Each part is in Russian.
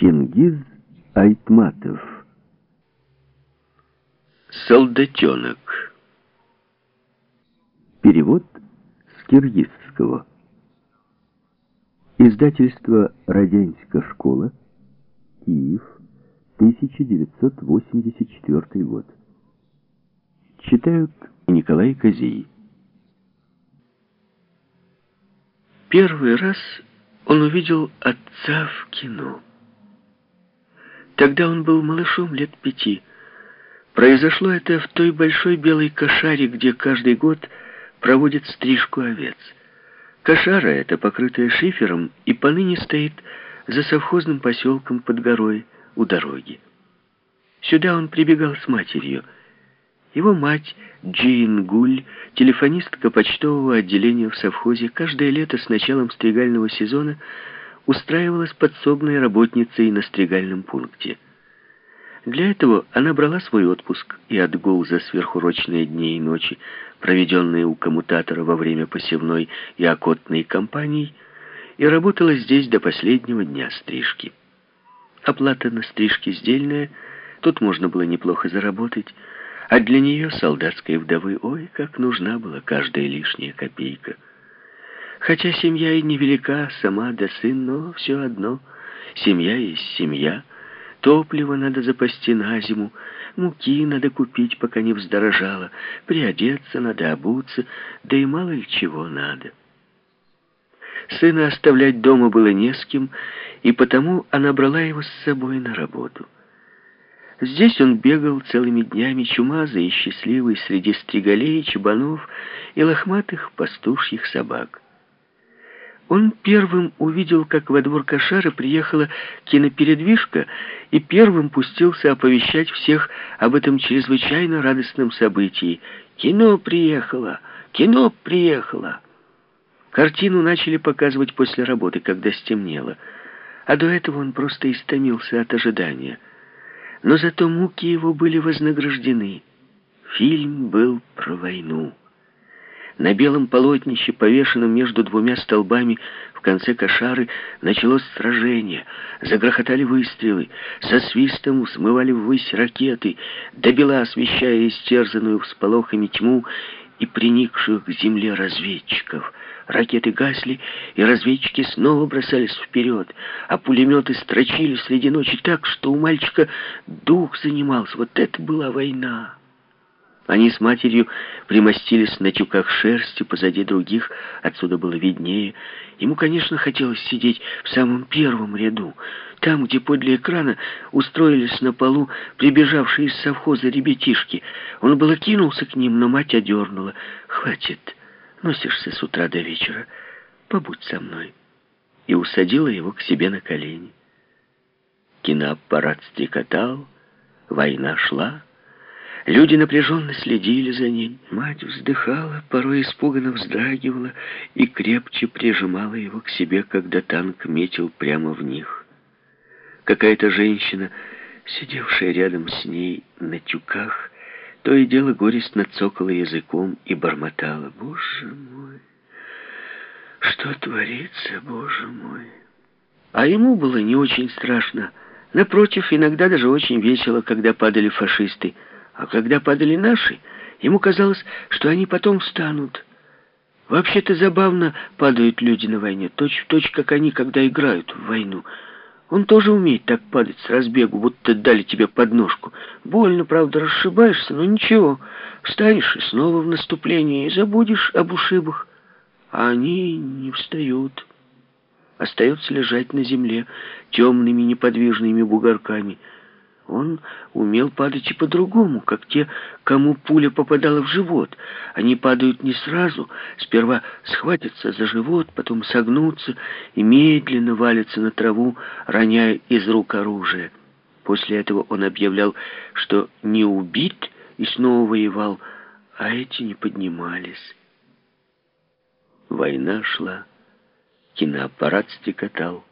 Чингиз Айтматов Солдатенок Перевод с киргизского Издательство «Родянская школа», Киев, 1984 год. Читают Николай Козей. Первый раз он увидел отца в кино. Тогда он был малышом лет пяти. Произошло это в той большой белой кошаре, где каждый год проводят стрижку овец. Кошара эта, покрытая шифером, и поныне стоит за совхозным поселком под горой у дороги. Сюда он прибегал с матерью. Его мать, Джин Гуль, телефонистка почтового отделения в совхозе, каждое лето с началом стригального сезона устраивалась подсобной работницей на стригальном пункте. Для этого она брала свой отпуск и отгул за сверхурочные дни и ночи, проведенные у коммутатора во время посевной и окотной кампаний, и работала здесь до последнего дня стрижки. Оплата на стрижке сдельная, тут можно было неплохо заработать, а для нее, солдатской вдовы, ой, как нужна была каждая лишняя копейка. Хотя семья и невелика, сама да сын, но все одно, семья есть семья — Топливо надо запасти на зиму, муки надо купить, пока не вздорожало, приодеться надо, обуться, да и мало ли чего надо. Сына оставлять дома было не с кем, и потому она брала его с собой на работу. Здесь он бегал целыми днями, чумазый и счастливый, среди стригалей, чебанов и лохматых пастушьих собак. Он первым увидел, как во двор Кошара приехала кинопередвижка, и первым пустился оповещать всех об этом чрезвычайно радостном событии. «Кино приехало! Кино приехало!» Картину начали показывать после работы, когда стемнело, а до этого он просто истомился от ожидания. Но зато муки его были вознаграждены. Фильм был про войну. На белом полотнище, повешенном между двумя столбами в конце кошары, началось сражение. Загрохотали выстрелы, со свистом взмывали ввысь ракеты, добела освещая истерзанную всполохами тьму и приникших к земле разведчиков. Ракеты гасли, и разведчики снова бросались вперед, а пулеметы строчили среди ночи так, что у мальчика дух занимался. Вот это была война. Они с матерью примостились на тюках шерсти позади других, отсюда было виднее. Ему, конечно, хотелось сидеть в самом первом ряду, там, где подле экрана устроились на полу прибежавшие из совхоза ребятишки. Он было кинулся к ним, но мать одернула. «Хватит, носишься с утра до вечера, побудь со мной». И усадила его к себе на колени. Киноаппарат стрекотал, война шла, Люди напряженно следили за ней. Мать вздыхала, порой испуганно вздрагивала и крепче прижимала его к себе, когда танк метил прямо в них. Какая-то женщина, сидевшая рядом с ней на тюках, то и дело горестно цокала языком и бормотала. «Боже мой! Что творится, Боже мой!» А ему было не очень страшно. Напротив, иногда даже очень весело, когда падали фашисты. А когда падали наши, ему казалось, что они потом встанут. Вообще-то забавно падают люди на войне, точь в точь, как они, когда играют в войну. Он тоже умеет так падать с разбегу, будто дали тебе подножку. Больно, правда, расшибаешься, но ничего. Встанешь и снова в наступление, и забудешь об ушибах. А они не встают. Остается лежать на земле темными неподвижными бугорками — он умел падать и по-другому, как те, кому пуля попадала в живот. Они падают не сразу, сперва схватятся за живот, потом согнутся и медленно валятся на траву, роняя из рук оружие. После этого он объявлял, что не убит и снова воевал, а эти не поднимались. Война шла, киноаппарат стекотал.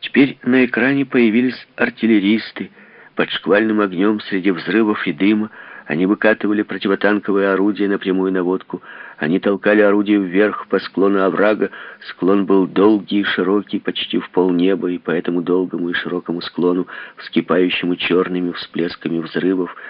Теперь на экране появились артиллеристы. Под шквальным огнем среди взрывов и дыма Они выкатывали противотанковые орудия на прямую наводку. Они толкали орудие вверх по склону оврага. Склон был долгий и широкий, почти в полнеба, и по этому долгому и широкому склону, вскипающему черными всплесками взрывов,